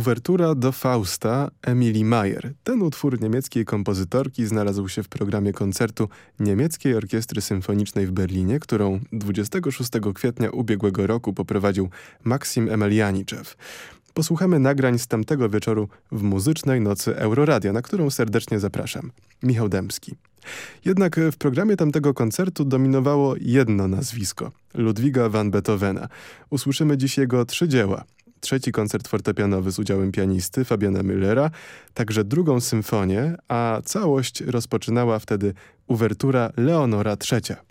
Uwertura do Fausta Emily Mayer. Ten utwór niemieckiej kompozytorki znalazł się w programie koncertu Niemieckiej Orkiestry Symfonicznej w Berlinie, którą 26 kwietnia ubiegłego roku poprowadził Maksim Emelianiczew. Posłuchamy nagrań z tamtego wieczoru w muzycznej nocy Euroradia, na którą serdecznie zapraszam. Michał Dębski. Jednak w programie tamtego koncertu dominowało jedno nazwisko – Ludwiga van Beethovena. Usłyszymy dziś jego trzy dzieła – trzeci koncert fortepianowy z udziałem pianisty Fabiana Müllera, także drugą symfonię, a całość rozpoczynała wtedy uwertura Leonora III.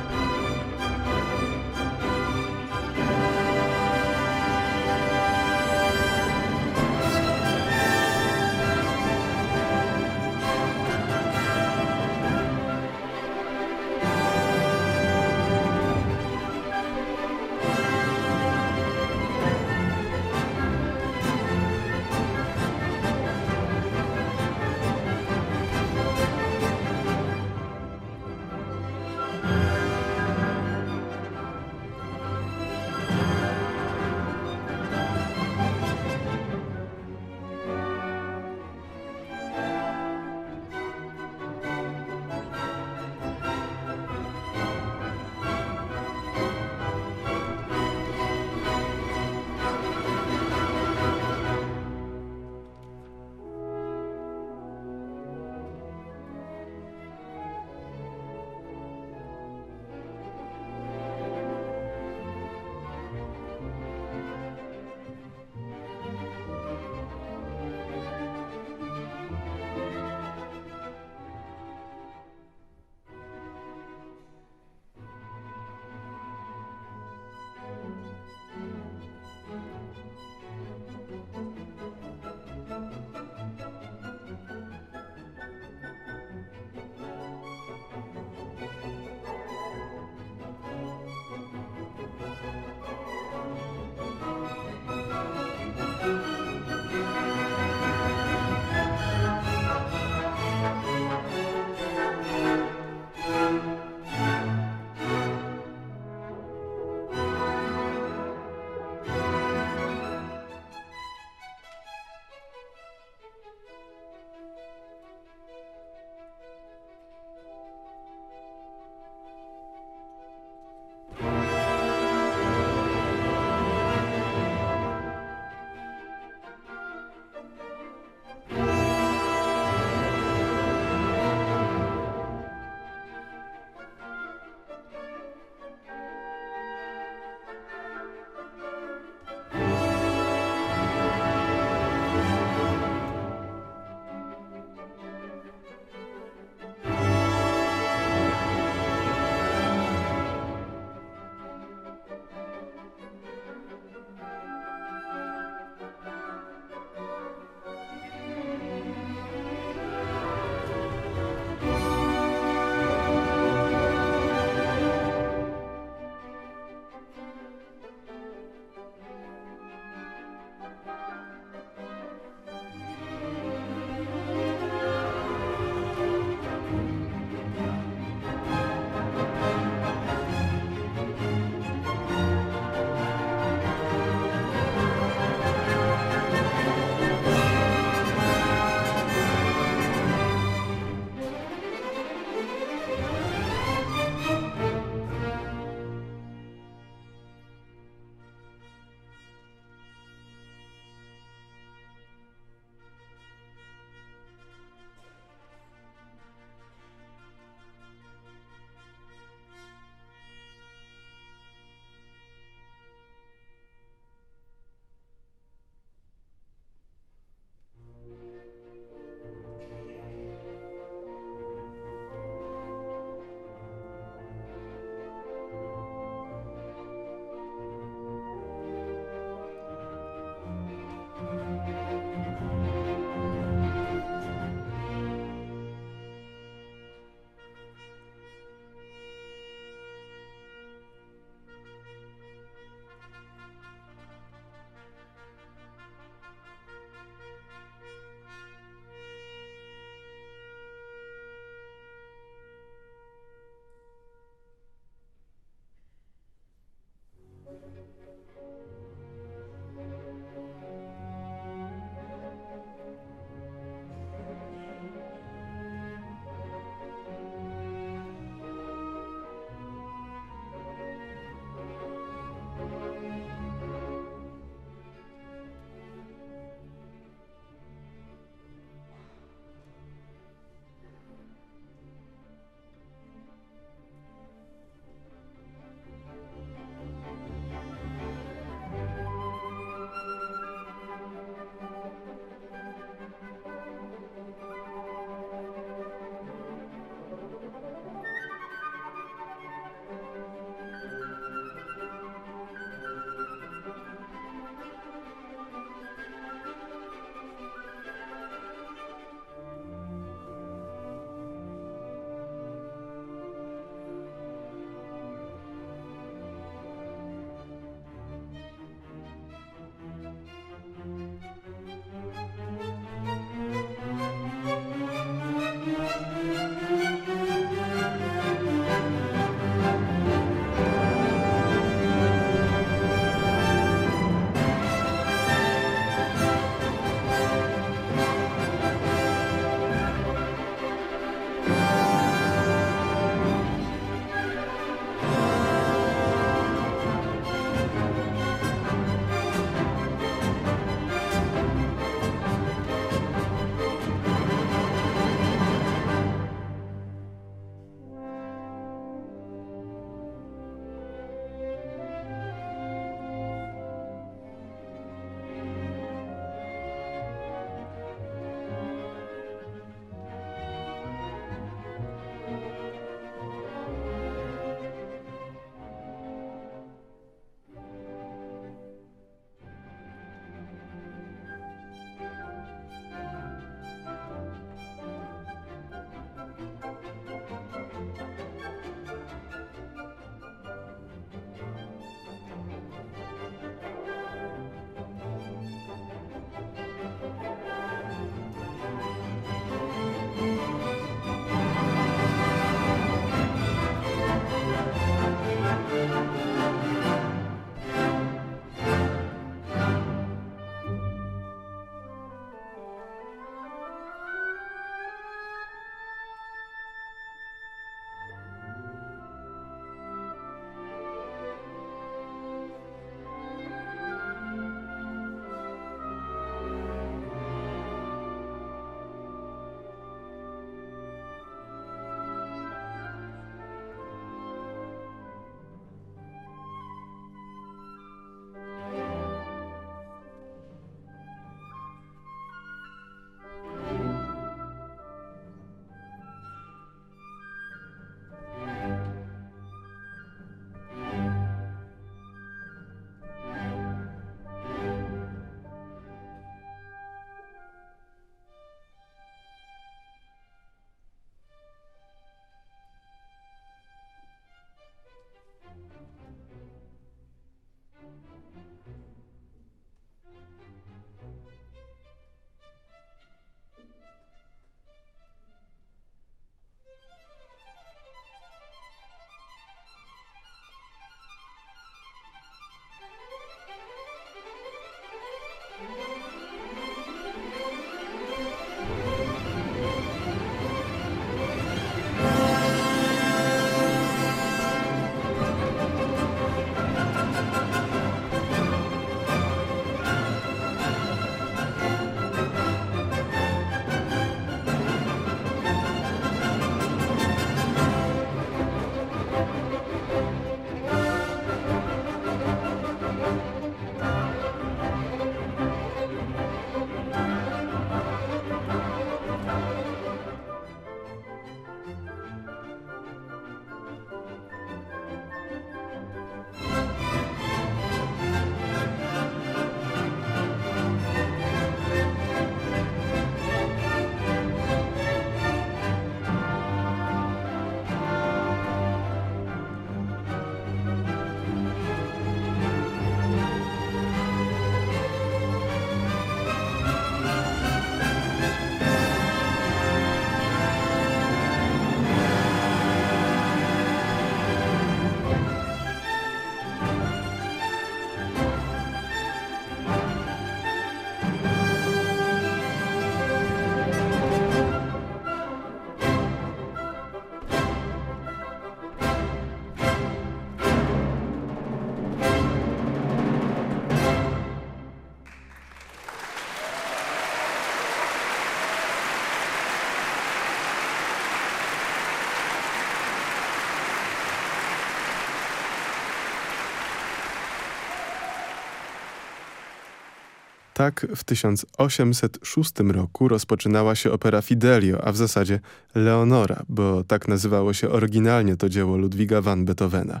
Tak w 1806 roku rozpoczynała się opera Fidelio, a w zasadzie Leonora, bo tak nazywało się oryginalnie to dzieło Ludwiga van Beethovena.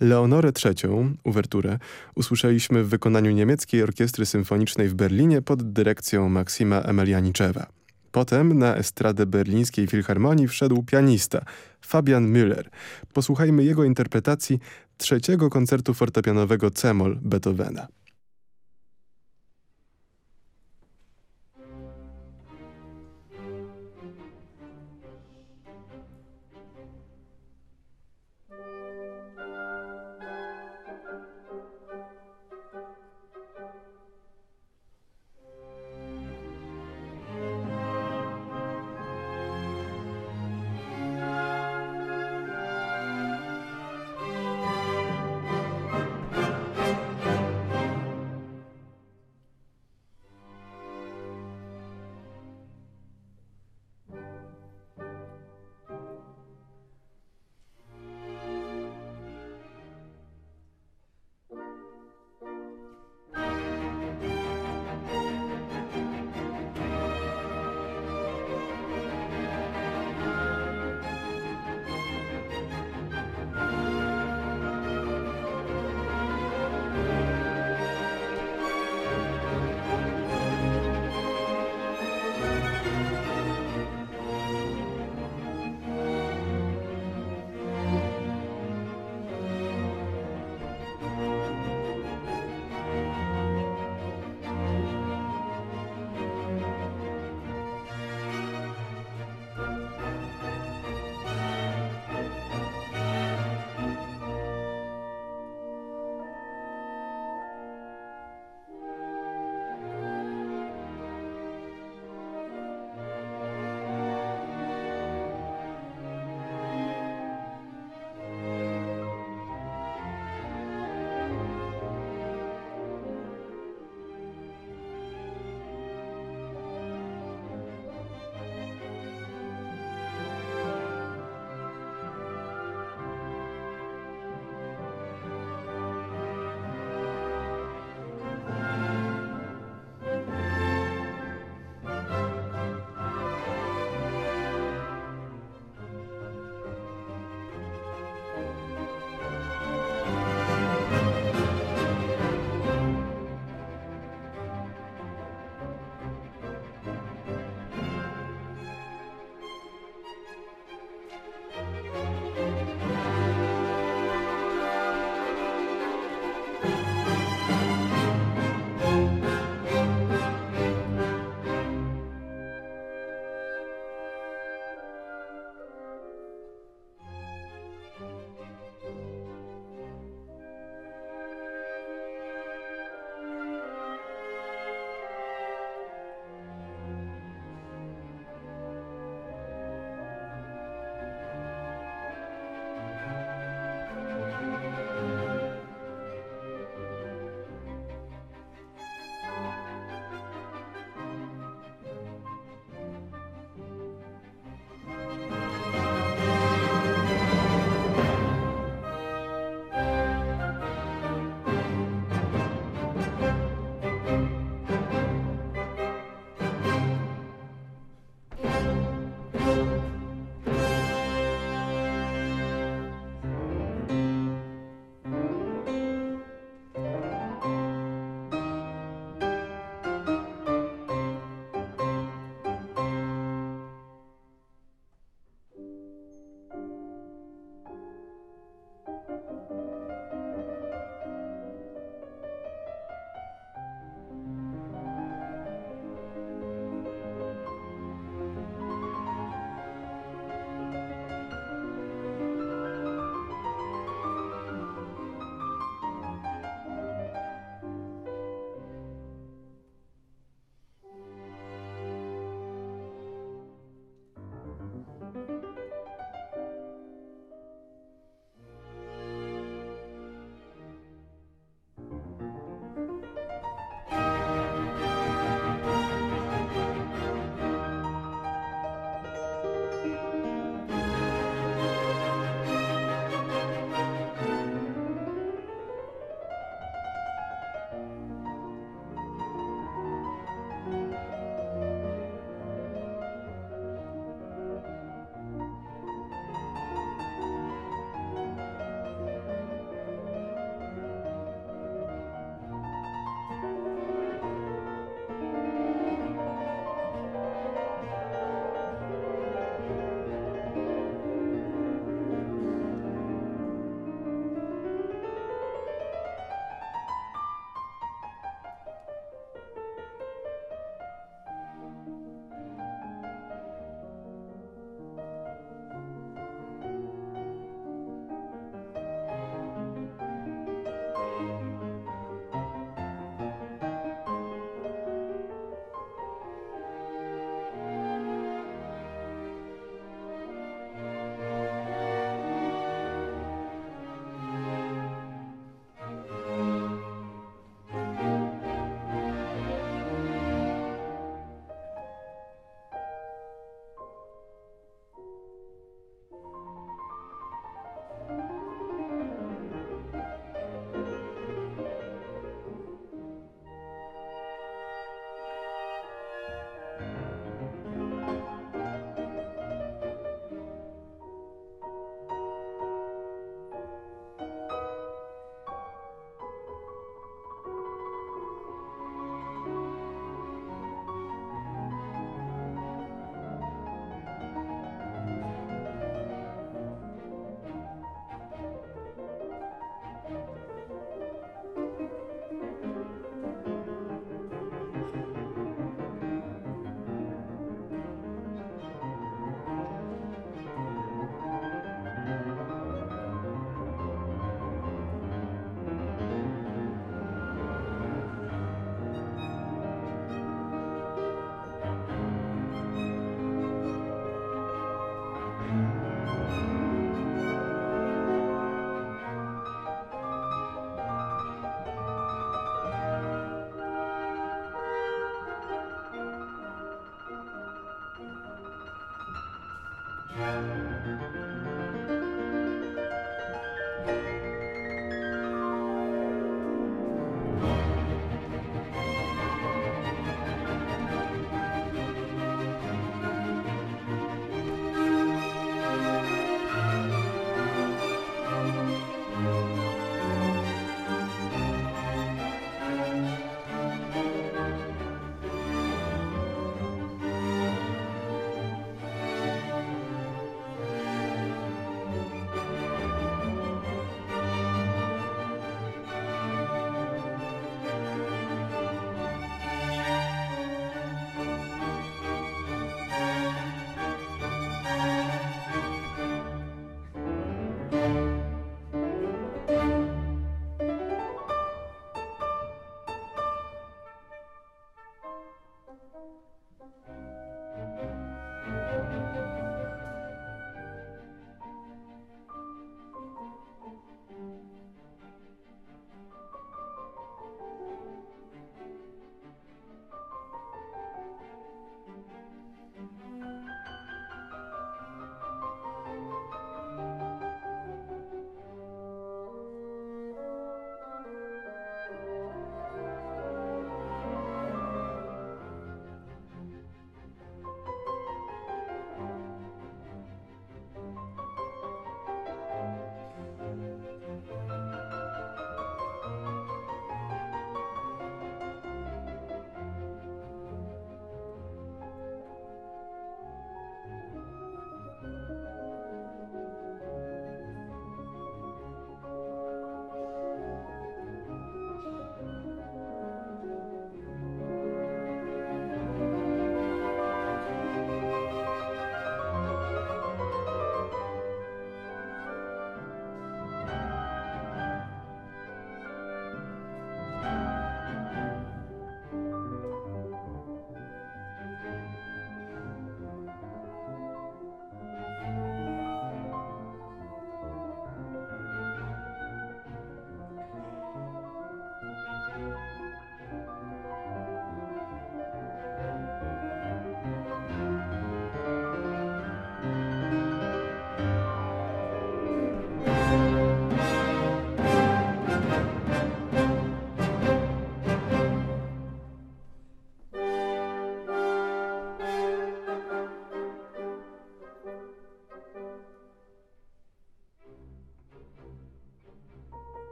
Leonorę III, uwerturę, usłyszeliśmy w wykonaniu niemieckiej orkiestry symfonicznej w Berlinie pod dyrekcją Maksima Emelianiczewa. Potem na estradę berlińskiej filharmonii wszedł pianista Fabian Müller. Posłuchajmy jego interpretacji trzeciego koncertu fortepianowego C-moll Beethovena.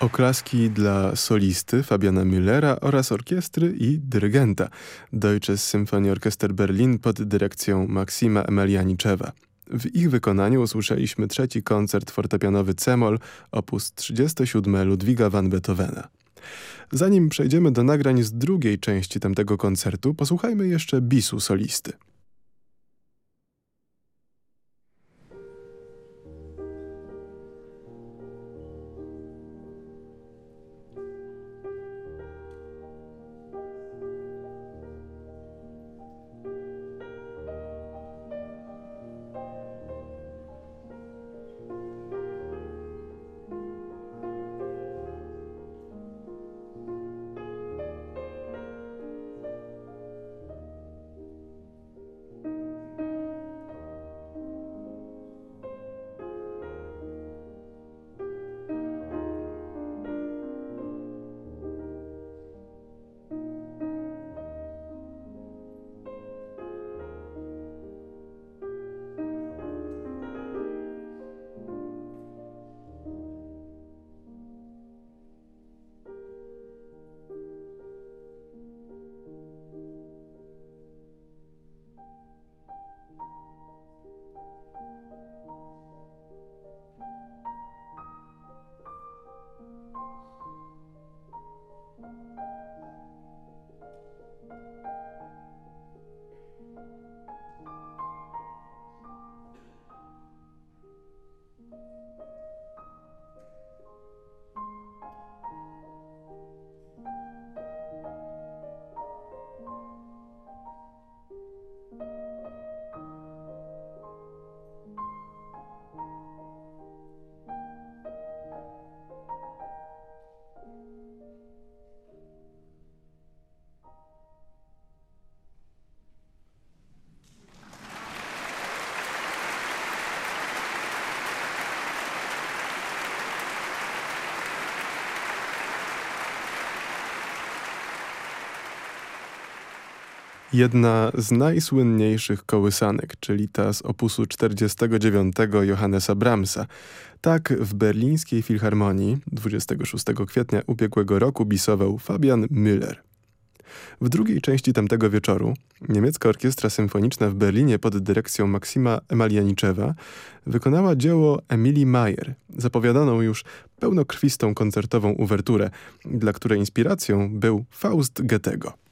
Oklaski dla solisty Fabiana Müllera oraz orkiestry i dyrygenta Deutsches Symphonieorchester Berlin pod dyrekcją Maksima Emelianiczewa. W ich wykonaniu usłyszeliśmy trzeci koncert fortepianowy C-moll op. 37 Ludwiga van Beethovena. Zanim przejdziemy do nagrań z drugiej części tamtego koncertu, posłuchajmy jeszcze bisu solisty. Jedna z najsłynniejszych kołysanek, czyli ta z opusu 49 Johannesa Brahmsa. Tak w berlińskiej filharmonii 26 kwietnia ubiegłego roku bisował Fabian Müller. W drugiej części tamtego wieczoru niemiecka orkiestra symfoniczna w Berlinie pod dyrekcją Maksima Emalianiczewa wykonała dzieło Emilii Mayer, zapowiadaną już pełnokrwistą koncertową uwerturę, dla której inspiracją był Faust Goethego.